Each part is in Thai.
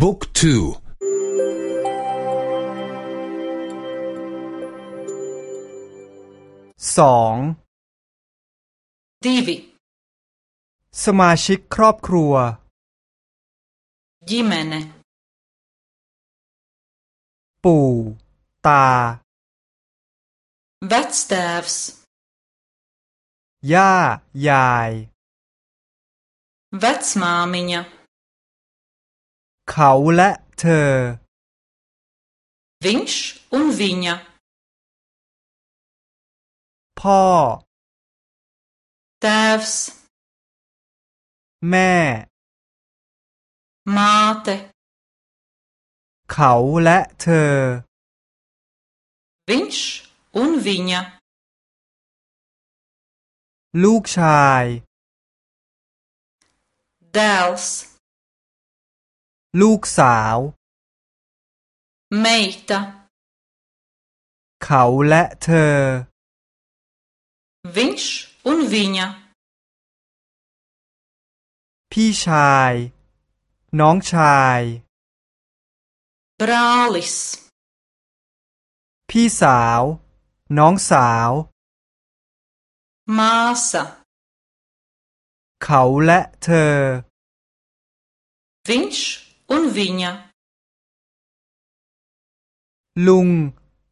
บุ๊กทูสองดีวีสมาชิกครอบครัวยิเมเนปู่ตา vectēvs ย่ายาย vecmāmiņa เขาและเธอ viņš un viņa พ่อ tēvs แม่ māte เขาและเธอ viņš un viņa ลูกชาย dēls ลูกสาว meita เขาและเธอ viņš un viņa พี่ชาย น้องชาย brālis พี่สาว น้องสาว māsa เขาและเธอ viņš un viņa ลุง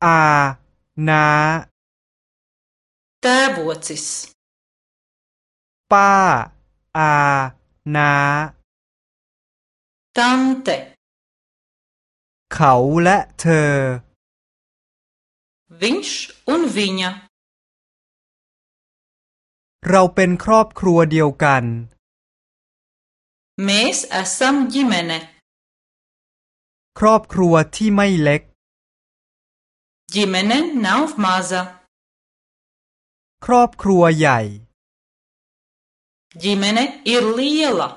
อาน้า tēvocis ป้า อาน้า tante เขาและเธอ viņš un viņa เราเป็นครอบครัวเดียวกัน mēs esam ģimene ครอบครัวที่ไม่เล็ก ģimene nav maza ครอบครัวใหญ่ ģimene ir liela